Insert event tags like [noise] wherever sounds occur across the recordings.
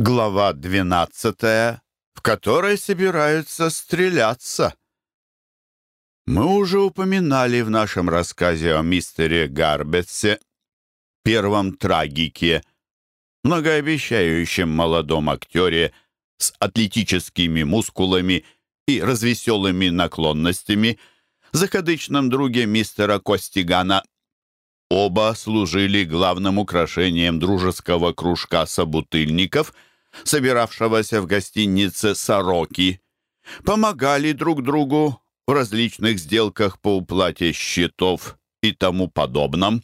Глава 12, в которой собираются стреляться. Мы уже упоминали в нашем рассказе о мистере Гарбетсе, первом трагике, многообещающем молодом актере с атлетическими мускулами и развеселыми наклонностями, закадычном друге мистера Костигана. Оба служили главным украшением дружеского кружка собутыльников — собиравшегося в гостинице «Сороки», помогали друг другу в различных сделках по уплате счетов и тому подобном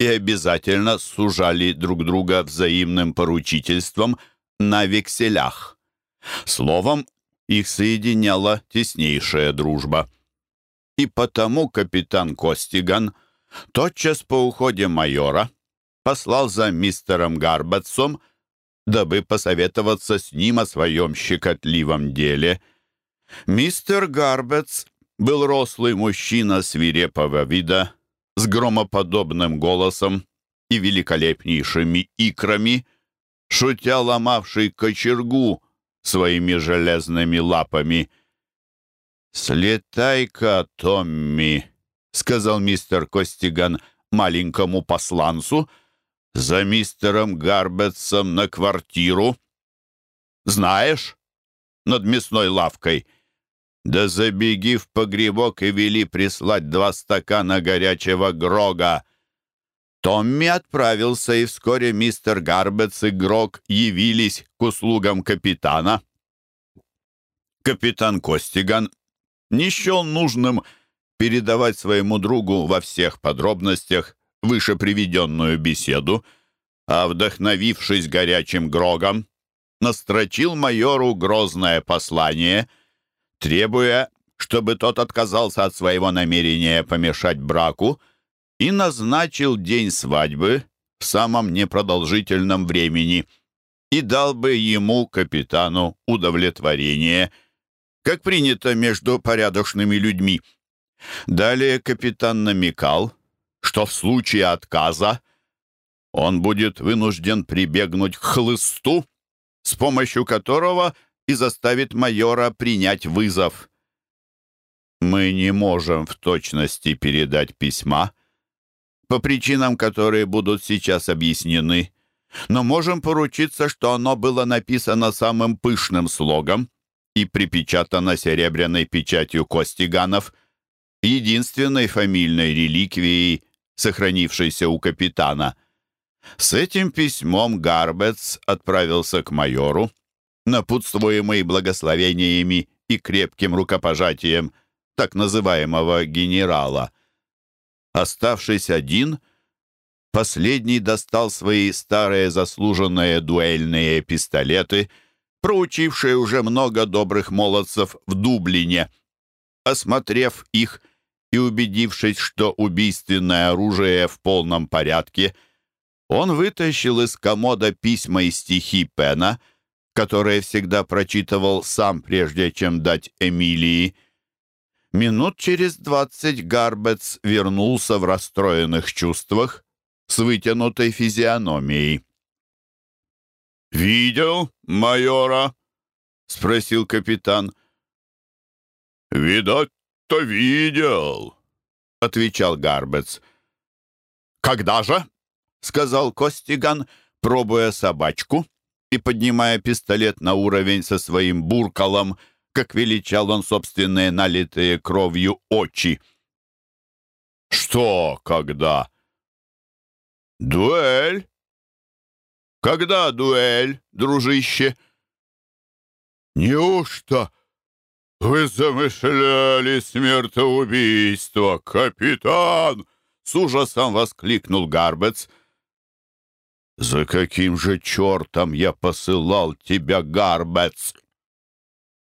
и обязательно сужали друг друга взаимным поручительством на векселях. Словом, их соединяла теснейшая дружба. И потому капитан Костиган тотчас по уходе майора послал за мистером Гарбатсом дабы посоветоваться с ним о своем щекотливом деле. Мистер Гарбетс был рослый мужчина свирепого вида, с громоподобным голосом и великолепнейшими икрами, шутя ломавший кочергу своими железными лапами. «Слетай-ка, Томми», — сказал мистер Костиган маленькому посланцу, — за мистером Гарбетсом на квартиру. Знаешь, над мясной лавкой. Да забеги в погребок и вели прислать два стакана горячего грога. Томми отправился, и вскоре мистер Гарбетс и Грог явились к услугам капитана. Капитан Костиган не счел нужным передавать своему другу во всех подробностях выше приведенную беседу, а, вдохновившись горячим грогом, настрочил майору грозное послание, требуя, чтобы тот отказался от своего намерения помешать браку и назначил день свадьбы в самом непродолжительном времени и дал бы ему, капитану, удовлетворение, как принято между порядочными людьми. Далее капитан намекал, что в случае отказа он будет вынужден прибегнуть к хлысту, с помощью которого и заставит майора принять вызов. Мы не можем в точности передать письма, по причинам, которые будут сейчас объяснены, но можем поручиться, что оно было написано самым пышным слогом и припечатано серебряной печатью Костиганов, единственной фамильной реликвией, сохранившейся у капитана. С этим письмом Гарбетс отправился к майору, напутствуемый благословениями и крепким рукопожатием так называемого генерала. Оставшись один, последний достал свои старые заслуженные дуэльные пистолеты, проучившие уже много добрых молодцев в Дублине. Осмотрев их, и убедившись, что убийственное оружие в полном порядке, он вытащил из комода письма и стихи Пена, которые всегда прочитывал сам, прежде чем дать Эмилии. Минут через двадцать Гарбец вернулся в расстроенных чувствах с вытянутой физиономией. «Видел майора?» — спросил капитан. «Видать, «То видел», — отвечал Гарбец. «Когда же?» — сказал Костиган, пробуя собачку и поднимая пистолет на уровень со своим буркалом, как величал он собственные налитые кровью очи. «Что когда?» «Дуэль?» «Когда дуэль, дружище?» «Неужто «Вы замышляли смертоубийство, капитан!» С ужасом воскликнул Гарбец. «За каким же чертом я посылал тебя, Гарбец?»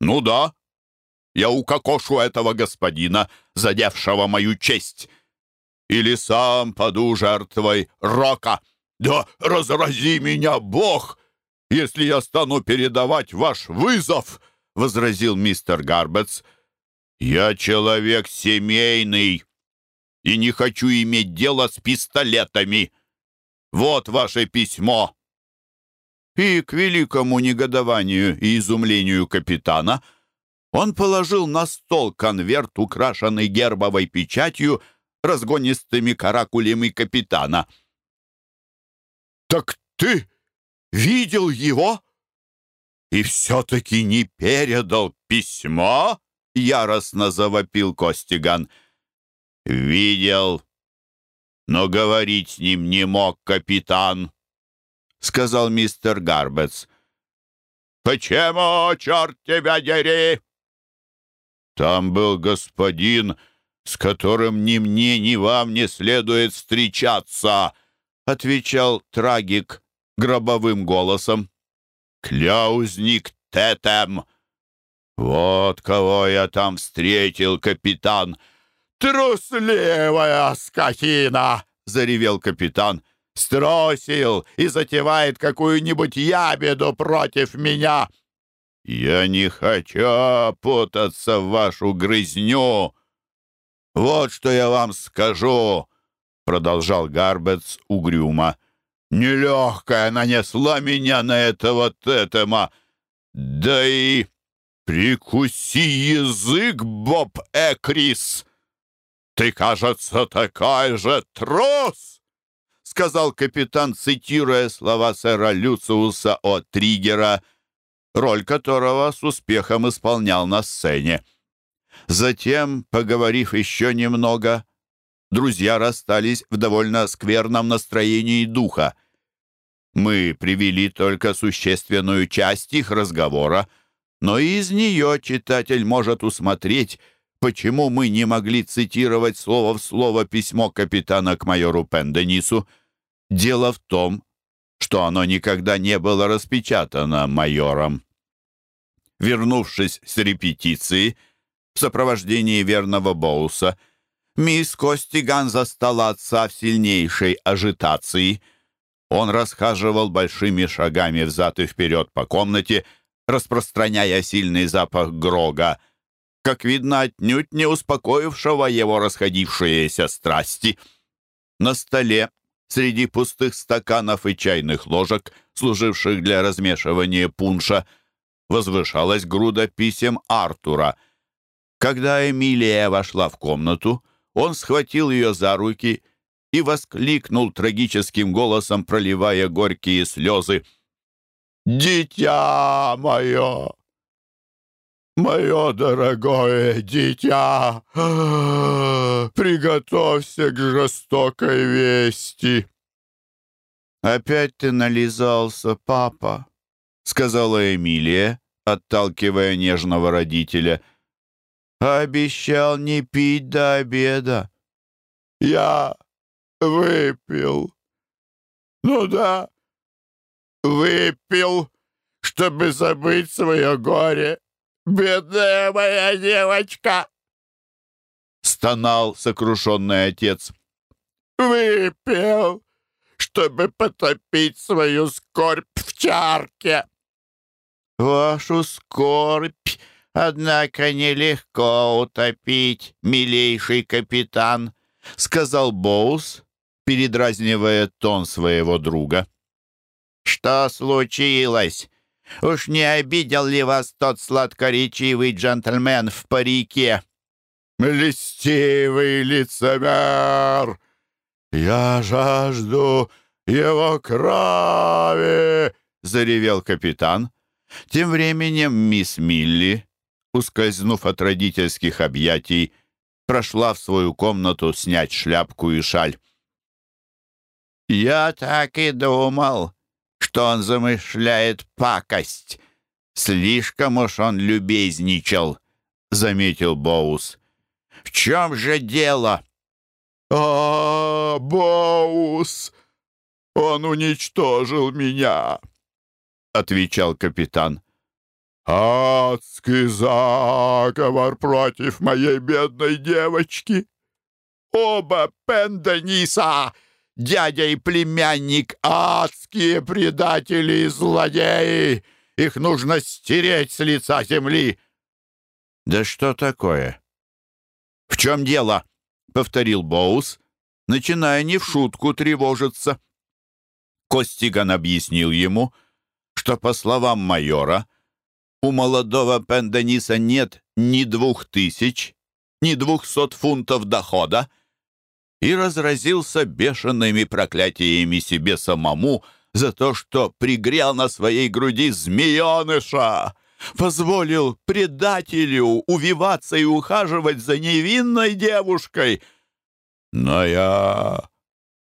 «Ну да, я укокошу этого господина, задевшего мою честь. Или сам паду жертвой рока. Да разрази меня, Бог, если я стану передавать ваш вызов!» Возразил мистер Гарбетс. «Я человек семейный и не хочу иметь дело с пистолетами. Вот ваше письмо». и, к великому негодованию и изумлению капитана, он положил на стол конверт, украшенный гербовой печатью, разгонистыми каракулями капитана. «Так ты видел его и все-таки не передал письмо?» — яростно завопил Костиган. «Видел, но говорить с ним не мог капитан», — сказал мистер Гарбетс. «Почему, черт тебя дери?» «Там был господин, с которым ни мне, ни вам не следует встречаться», — отвечал трагик гробовым голосом. «Кляузник Тетем». «Вот кого я там встретил, капитан!» «Трусливая скотина!» — заревел капитан. «Стросил и затевает какую-нибудь ябеду против меня!» «Я не хочу путаться в вашу грызню!» «Вот что я вам скажу!» — продолжал Гарбетс угрюмо. «Нелегкая нанесла меня на этого тетема! Да и прикуси язык, Боб Экрис!» «Ты, кажется, такая же трус!» — сказал капитан, цитируя слова сэра Люциуса о Триггера, роль которого с успехом исполнял на сцене. Затем, поговорив еще немного, друзья расстались в довольно скверном настроении духа. Мы привели только существенную часть их разговора, но из нее читатель может усмотреть, почему мы не могли цитировать слово в слово письмо капитана к майору Пенденису. Дело в том, что оно никогда не было распечатано майором. Вернувшись с репетиции в сопровождении верного Боуса, мисс Костиган застала отца в сильнейшей ажитации. Он расхаживал большими шагами взад и вперед по комнате, распространяя сильный запах Грога, как видно, отнюдь не успокоившего его расходившиеся страсти. На столе, среди пустых стаканов и чайных ложек, служивших для размешивания пунша, возвышалась груда писем Артура. Когда Эмилия вошла в комнату, он схватил ее за руки и воскликнул трагическим голосом, проливая горькие слезы. «Дитя мое! «Мое дорогое дитя, приготовься к жестокой вести!» «Опять ты нализался, папа», — сказала Эмилия, отталкивая нежного родителя. «Обещал не пить до обеда». «Я выпил. Ну да, выпил, чтобы забыть свое горе «Бедная моя девочка!» — стонал сокрушенный отец. «Выпил, чтобы потопить свою скорбь в чарке!» «Вашу скорбь, однако, нелегко утопить, милейший капитан», — сказал Боус, передразнивая тон своего друга. «Что случилось?» Уж не обидел ли вас тот сладкоречивый джентльмен в парике?» «Льстивый лицемер! Я жажду его крови!» — заревел капитан. Тем временем мисс Милли, ускользнув от родительских объятий, прошла в свою комнату снять шляпку и шаль. «Я так и думал», что он замышляет пакость. Слишком уж он любезничал, — заметил Боус. В чем же дело? А, Боус, он уничтожил меня, — отвечал капитан. «Адский заговор против моей бедной девочки! Оба Пендениса дядя и племянник — адские предатели и злодеи! Их нужно стереть с лица земли!» «Да что такое?» «В чем дело?» — повторил Боус, начиная не в шутку тревожиться. Костиган объяснил ему, что, по словам майора, у молодого Пендениса нет ни двух тысяч, ни двухсот фунтов дохода, и разразился бешеными проклятиями себе самому за то, что пригрел на своей груди змееныша, позволил предателю увиваться и ухаживать за невинной девушкой. Но я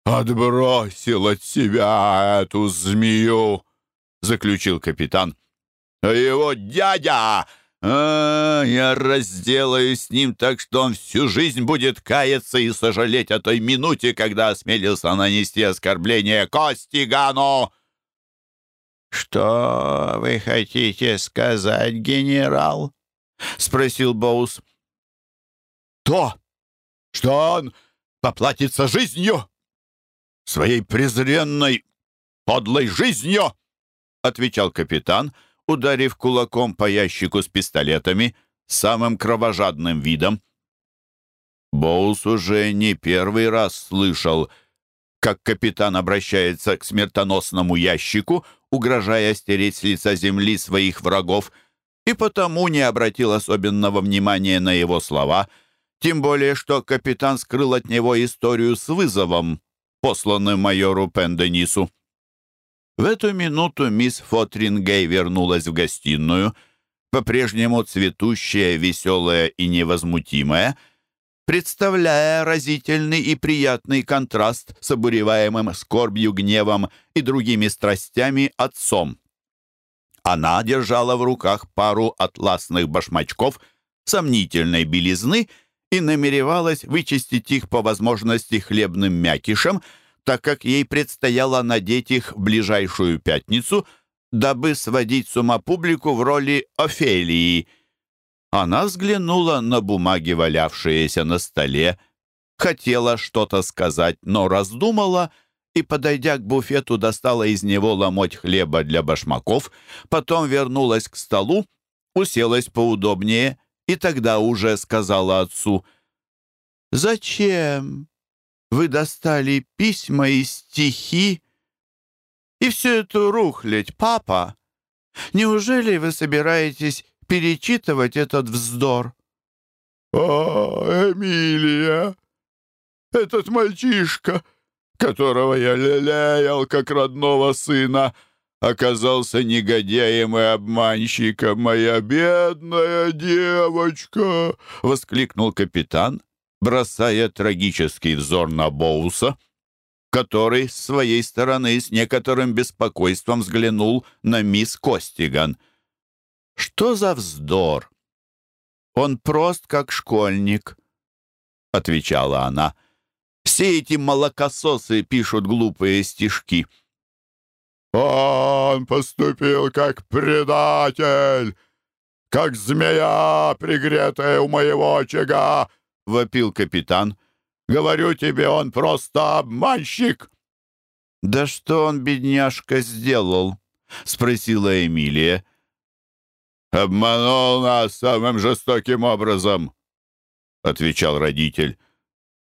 отбросил от себя эту змею, — заключил капитан. А его дядя а, я разделаюсь с ним так, что он всю жизнь будет каяться и сожалеть о той минуте, когда осмелился нанести оскорбление Костигану. «Что вы хотите сказать, генерал?» — спросил Боус. «То, что он поплатится жизнью, своей презренной, подлой жизнью!» — отвечал капитан — ударив кулаком по ящику с пистолетами самым кровожадным видом. Боус уже не первый раз слышал, как капитан обращается к смертоносному ящику, угрожая стереть с лица земли своих врагов, и потому не обратил особенного внимания на его слова, тем более что капитан скрыл от него историю с вызовом, посланным майору Пенденису. В эту минуту мисс Фотрингей вернулась в гостиную, по-прежнему цветущая, веселая и невозмутимая, представляя разительный и приятный контраст с обуреваемым скорбью, гневом и другими страстями отцом. Она держала в руках пару атласных башмачков сомнительной белизны и намеревалась вычистить их по возможности хлебным мякишем — так как ей предстояло надеть их в ближайшую пятницу, дабы сводить с ума публику в роли Офелии. Она взглянула на бумаги, валявшиеся на столе, хотела что-то сказать, но раздумала и, подойдя к буфету, достала из него ломоть хлеба для башмаков, потом вернулась к столу, уселась поудобнее и тогда уже сказала отцу «Зачем вы достали письма и стихи и всю эту рухлядь, папа? Неужели вы собираетесь перечитывать этот вздор?» «О, Эмилия! Этот мальчишка, которого я лелеял как родного сына, оказался негодяем и обманщиком, моя бедная девочка!» — воскликнул капитан бросая трагический взор на Боуса, который с своей стороны с некоторым беспокойством взглянул на мисс Костиган. «Что за вздор? Он прост, как школьник», — отвечала она. «Все эти молокососы пишут глупые стишки». «Он поступил как предатель, как змея, пригретая у моего очага», — вопил капитан. «Говорю тебе, он просто обманщик!» «Да что он, бедняжка, сделал?» — спросила Эмилия. «Обманул нас самым жестоким образом», — отвечал родитель.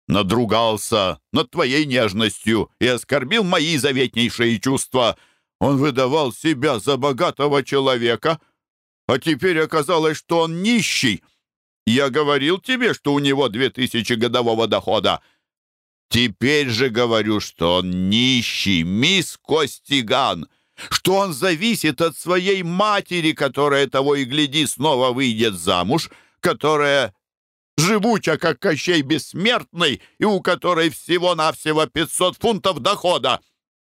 «Надругался над твоей нежностью и оскорбил мои заветнейшие чувства. Он выдавал себя за богатого человека, а теперь оказалось, что он нищий». Я говорил тебе, что у него две тысячи годового дохода. Теперь же говорю, что он нищий, мисс Костиган, что он зависит от своей матери, которая того и гляди снова выйдет замуж, которая живуча, как Кощей Бессмертный, и у которой всего-навсего 500 фунтов дохода.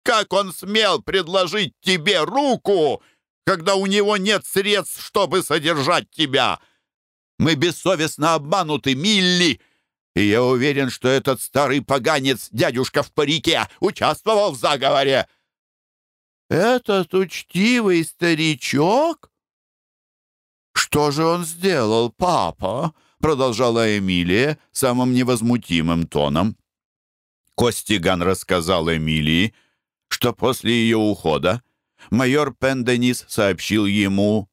Как он смел предложить тебе руку, когда у него нет средств, чтобы содержать тебя?» Мы бессовестно обмануты, Милли!» И я уверен, что этот старый поганец, дядюшка в парике, участвовал в заговоре. «Этот учтивый старичок? Что же он сделал, папа?» продолжала Эмилия самым невозмутимым тоном. Костиган рассказал Эмилии, что после ее ухода майор Пенденис сообщил ему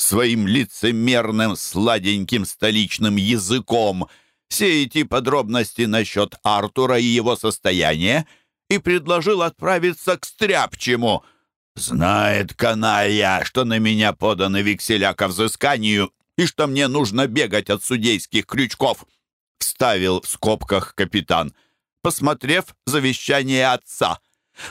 своим лицемерным сладеньким столичным языком все эти подробности насчет Артура и его состояния и предложил отправиться к Стряпчему. Знает каная, что на меня поданы векселя ко взысканию и что мне нужно бегать от судейских крючков», — вставил в скобках капитан, посмотрев завещание отца.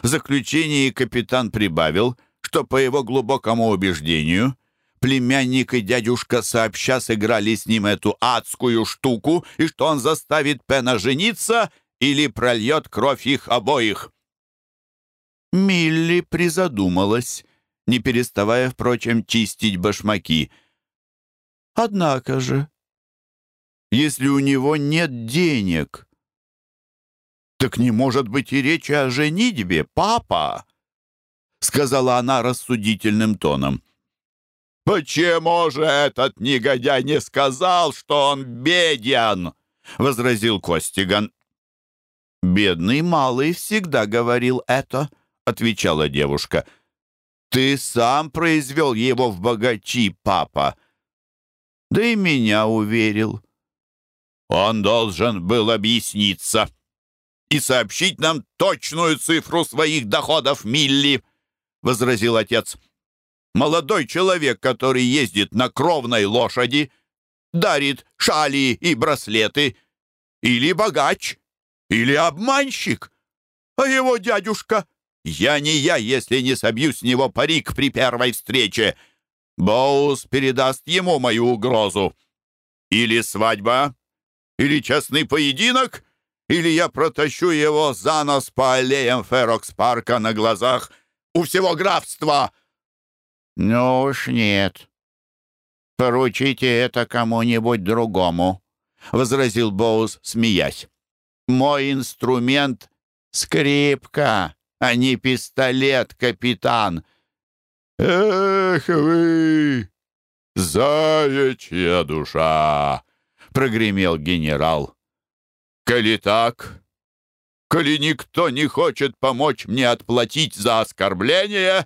В заключении капитан прибавил, что по его глубокому убеждению племянник и дядюшка сообща сыграли с ним эту адскую штуку и что он заставит Пена жениться или прольет кровь их обоих. Милли призадумалась, не переставая, впрочем, чистить башмаки. «Однако же, если у него нет денег...» «Так не может быть и речи о женитьбе, папа!» — сказала она рассудительным тоном. «Почему же этот негодяй не сказал, что он беден?» — возразил Костиган. «Бедный малый всегда говорил это», — отвечала девушка. «Ты сам произвел его в богачи, папа». «Да и меня уверил». «Он должен был объясниться и сообщить нам точную цифру своих доходов, Милли», — возразил отец. «Молодой человек, который ездит на кровной лошади, дарит шали и браслеты, или богач, или обманщик. А его дядюшка? Я не я, если не собью с него парик при первой встрече. Боус передаст ему мою угрозу. Или свадьба, или честный поединок, или я протащу его за нос по аллеям Ферокс-парка на глазах у всего графства. Ну уж нет. Поручите это кому-нибудь другому, — возразил Боус, смеясь. Мой инструмент — скрипка, а не пистолет, капитан. Эх вы, заячья душа! — прогремел генерал. Коли так, коли никто не хочет помочь мне отплатить за оскорбление,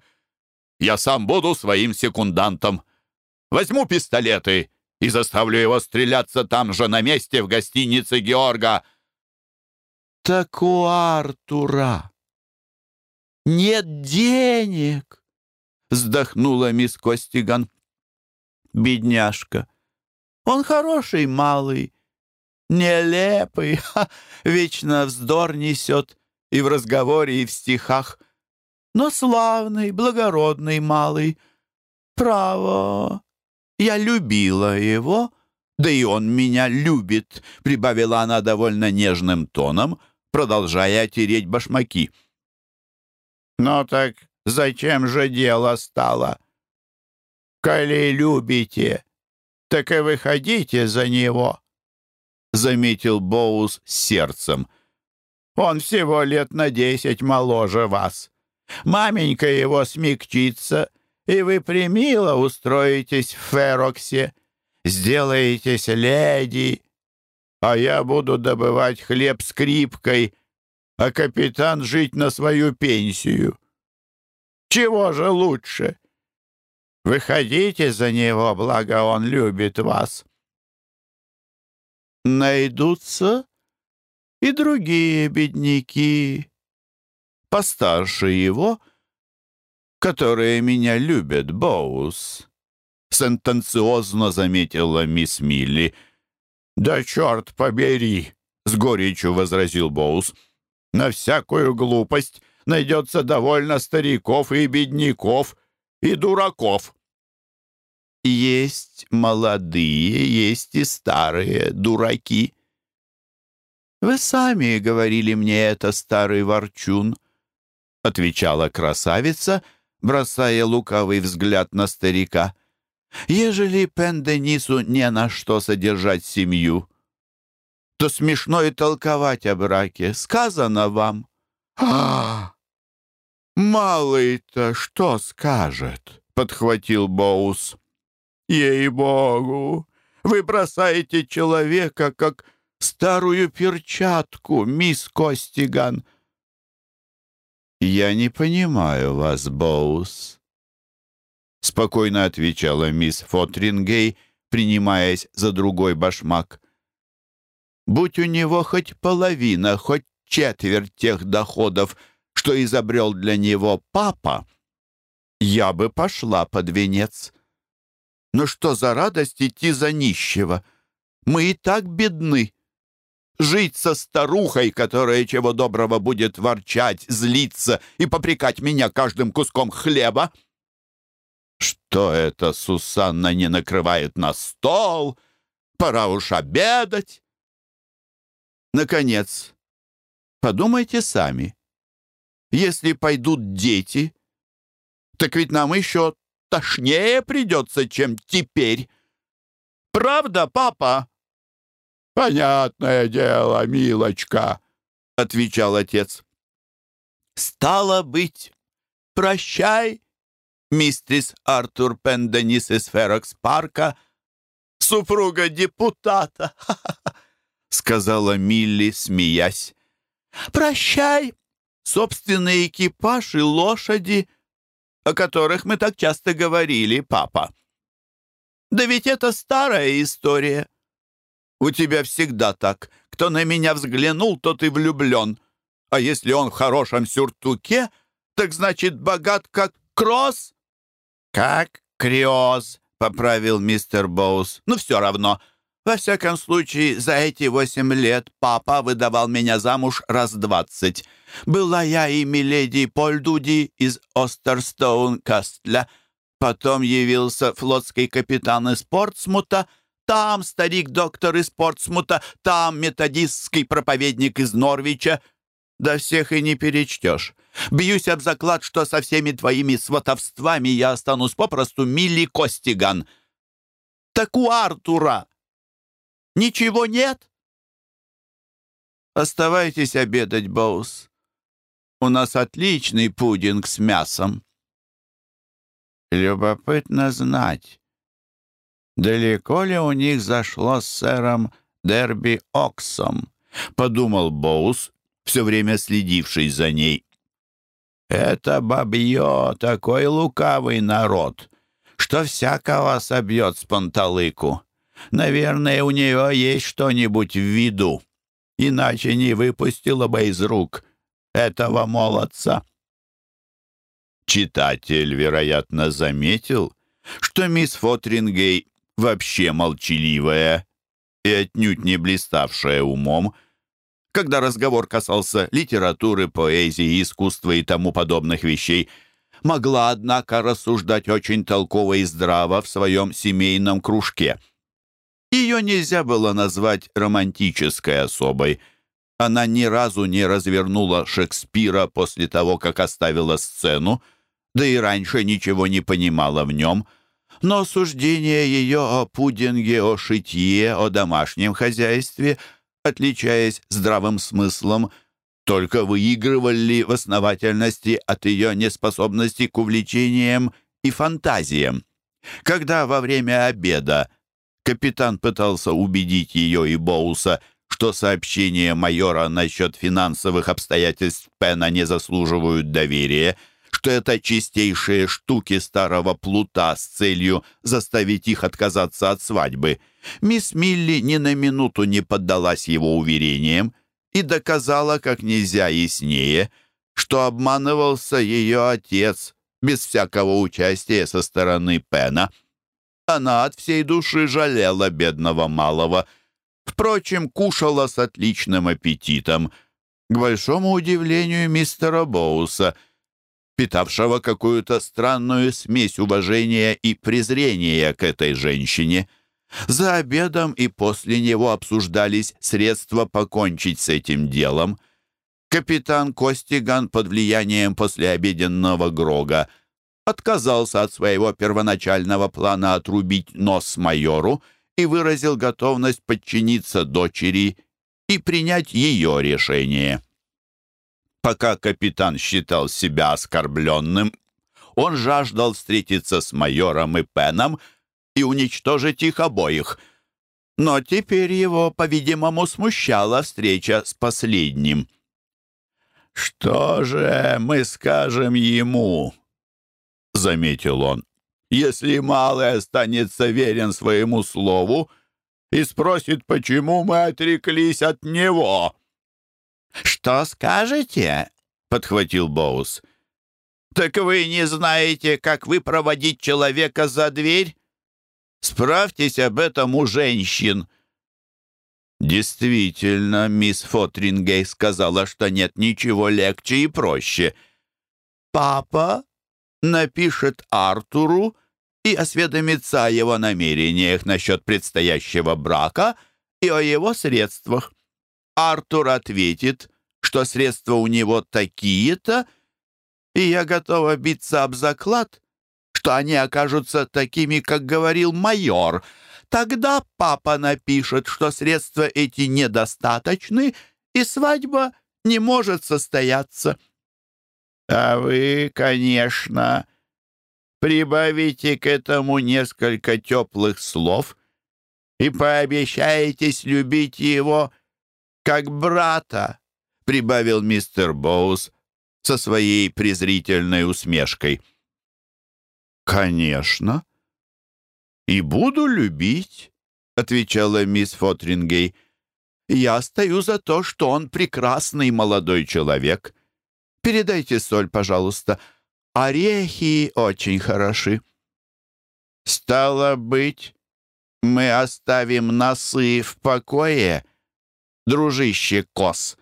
я сам буду своим секундантом. Возьму пистолеты и заставлю его стреляться там же на месте в гостинице Георга. Так у Артура нет денег, вздохнула мисс Костиган. Бедняжка. Он хороший малый, нелепый, [laughs] ха, вечно вздор несет и в разговоре, и в стихах. Но славный, благородный малый. Право, я любила его, да и он меня любит, прибавила она довольно нежным тоном — продолжая тереть башмаки. «Ну так зачем же дело стало? Коли любите, так и выходите за него», — заметил Боус сердцем. «Он всего лет на десять моложе вас. Маменька его смягчится, и вы примило устроитесь в Фероксе, сделаетесь леди, а я буду добывать хлеб скрипкой, а капитан жить на свою пенсию. Чего же лучше? Выходите за него, благо он любит вас. Найдутся и другие бедняки, постарше его, которые меня любят, Боус, — сентенциозно заметила мисс Милли — «Да черт побери!» — с горечью возразил Боус. «На всякую глупость найдется довольно стариков и бедняков, и дураков». «Есть молодые, есть и старые дураки». «Вы сами говорили мне это, старый ворчун», — отвечала красавица, бросая лукавый взгляд на старика. Ежели Пен-Денису не на что содержать семью, то смешно и толковать о браке. Сказано вам. а Малый-то что скажет? — подхватил Боус. «Ей-богу! Вы бросаете человека, как старую перчатку, мисс Костиган!» «Я не понимаю вас, Боус», — спокойно отвечала мисс Фотрингей, принимаясь за другой башмак. «Будь у него хоть половина, хоть четверть тех доходов, что изобрел для него папа, я бы пошла под венец. Но что за радость идти за нищего? Мы и так бедны. Жить со старухой, которая чего доброго будет ворчать, злиться и попрекать меня каждым куском хлеба. Что это Сусанна не накрывает на стол? Пора уж обедать. Наконец, подумайте сами. Если пойдут дети, так ведь нам еще тошнее придется, чем теперь. Правда, папа?» «Понятное дело, милочка», — отвечал отец. «Стало быть, прощай, мистрис Артур Пенденис из Ферокс Парка, супруга депутата», [laughs] — сказала Милли, смеясь. «Прощай, собственный экипаж и лошади, о которых мы так часто говорили, папа. Да ведь это старая история. У тебя всегда так. Кто на меня взглянул, тот и влюблен. А если он в хорошем сюртуке, так значит богат как Кросс. Как Криоз, поправил мистер Боус. Ну, все равно. Во всяком случае, за эти восемь лет папа выдавал меня замуж раз двадцать. Была я и миледи Польдуди из Остерстоун-Кастля. Потом явился флотский капитан из Портсмута. Там старик-доктор из Портсмута. Там методистский проповедник из Норвича. Да всех и не перечтешь. Бьюсь об заклад, что со всеми твоими сватовствами я останусь попросту Милли Костиган. Так у Артура ничего нет? Оставайтесь обедать, Боус. У нас отличный пудинг с мясом. Любопытно знать, далеко ли у них зашло с сэром Дерби Оксом, подумал Боус, все время следивший за ней. Это бабье, такой лукавый народ, что всякого собьет с панталыку. Наверное, у нее есть что-нибудь в виду, иначе не выпустила бы из рук этого молодца. Читатель, вероятно, заметил, что мисс Фотрингей вообще молчаливая и отнюдь не блиставшая умом, когда разговор касался литературы, поэзии, искусства и тому подобных вещей, могла, однако, рассуждать очень толково и здраво в своем семейном кружке. Ее нельзя было назвать романтической особой — она ни разу не развернула Шекспира после того, как оставила сцену, да и раньше ничего не понимала в нем. Но суждение ее о пудинге, о шитье, о домашнем хозяйстве, отличаясь здравым смыслом, только выигрывали в основательности от ее неспособности к увлечениям и фантазиям. Когда во время обеда капитан пытался убедить ее и Боуса – что сообщения майора насчет финансовых обстоятельств Пена не заслуживают доверия, что это чистейшие штуки старого плута с целью заставить их отказаться от свадьбы. Мисс Милли ни на минуту не поддалась его уверениям и доказала как нельзя яснее, что обманывался ее отец без всякого участия со стороны Пена. Она от всей души жалела бедного малого — Впрочем, кушала с отличным аппетитом, к большому удивлению мистера Боуса, питавшего какую-то странную смесь уважения и презрения к этой женщине. За обедом и после него обсуждались средства покончить с этим делом. Капитан Костиган под влиянием послеобеденного Грога отказался от своего первоначального плана отрубить нос майору и выразил готовность подчиниться дочери и принять ее решение. Пока капитан считал себя оскорбленным, он жаждал встретиться с майором и Пеном и уничтожить их обоих. Но теперь его, по-видимому, смущала встреча с последним. «Что же мы скажем ему?» — заметил он если малый останется верен своему слову и спросит, почему мы отреклись от него». «Что скажете?» — подхватил Боус. Так вы не знаете, как выпроводить человека за дверь? Справьтесь об этом у женщин». Действительно, мисс Фотрингей сказала, что нет ничего легче и проще. «Папа напишет Артуру и осведомится о его намерениях насчет предстоящего брака и о его средствах. Артур ответит, что средства у него такие-то, и я готова биться об заклад, что они окажутся такими, как говорил майор. Тогда папа напишет, что средства эти недостаточны, и свадьба не может состояться. А вы, конечно, прибавите к этому несколько теплых слов и пообещаетесь любить его как брата, прибавил мистер Боус со своей презрительной усмешкой. «Конечно. И буду любить», — отвечала мисс Фотрингей. «Я стою за то, что он прекрасный молодой человек. Передайте соль, пожалуйста. Орехи очень хороши». «Стало быть, мы оставим носы в покое, дружище Кос»,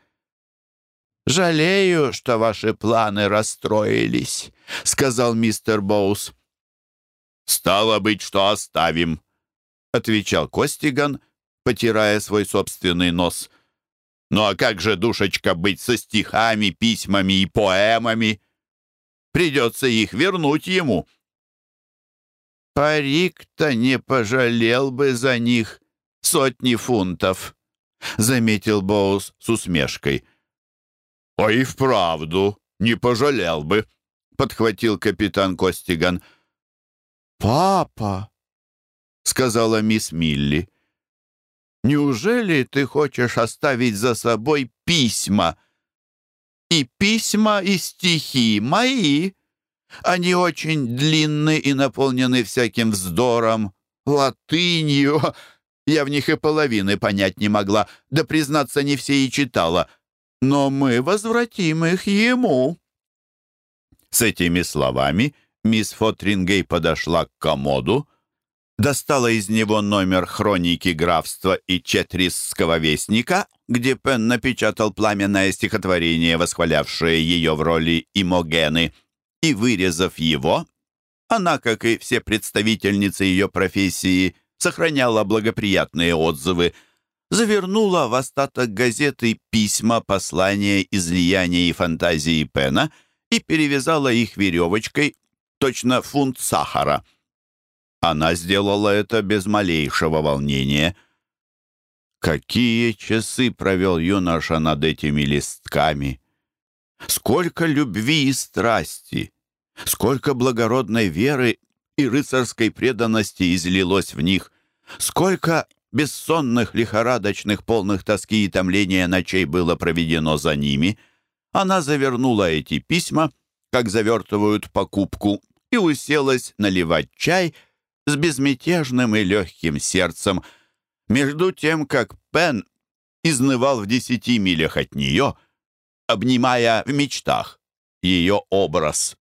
«Жалею, что ваши планы расстроились», — сказал мистер Боус. «Стало быть, что оставим», — отвечал Костиган, потирая свой собственный нос. «Ну а как же, душечка, быть со стихами, письмами и поэмами? Придется их вернуть ему». «Парик-то не пожалел бы за них сотни фунтов», — заметил Боус с усмешкой. «А и вправду не пожалел бы», — подхватил капитан Костиган. «Папа», — сказала мисс Милли, — «неужели ты хочешь оставить за собой письма?» «И письма, и стихи мои. Они очень длинны и наполнены всяким вздором, латынью. Я в них и половины понять не могла, да, признаться, не все и читала» но мы возвратим их ему». С этими словами мисс Фотрингей подошла к комоду, достала из него номер хроники графства и четрисского вестника, где Пен напечатал пламенное стихотворение, восхвалявшее ее в роли Имогены, и, вырезав его, она, как и все представительницы ее профессии, сохраняла благоприятные отзывы – завернула в остаток газеты письма, послания, излияния и фантазии Пена и перевязала их веревочкой, точно фунт сахара. Она сделала это без малейшего волнения. Какие часы провел юноша над этими листками! Сколько любви и страсти! Сколько благородной веры и рыцарской преданности излилось в них! Сколько бессонных, лихорадочных, полных тоски и томления ночей было проведено за ними, она завернула эти письма, как завертывают покупку, и уселась наливать чай с безмятежным и легким сердцем, между тем, как Пен изнывал в десяти милях от нее, обнимая в мечтах ее образ.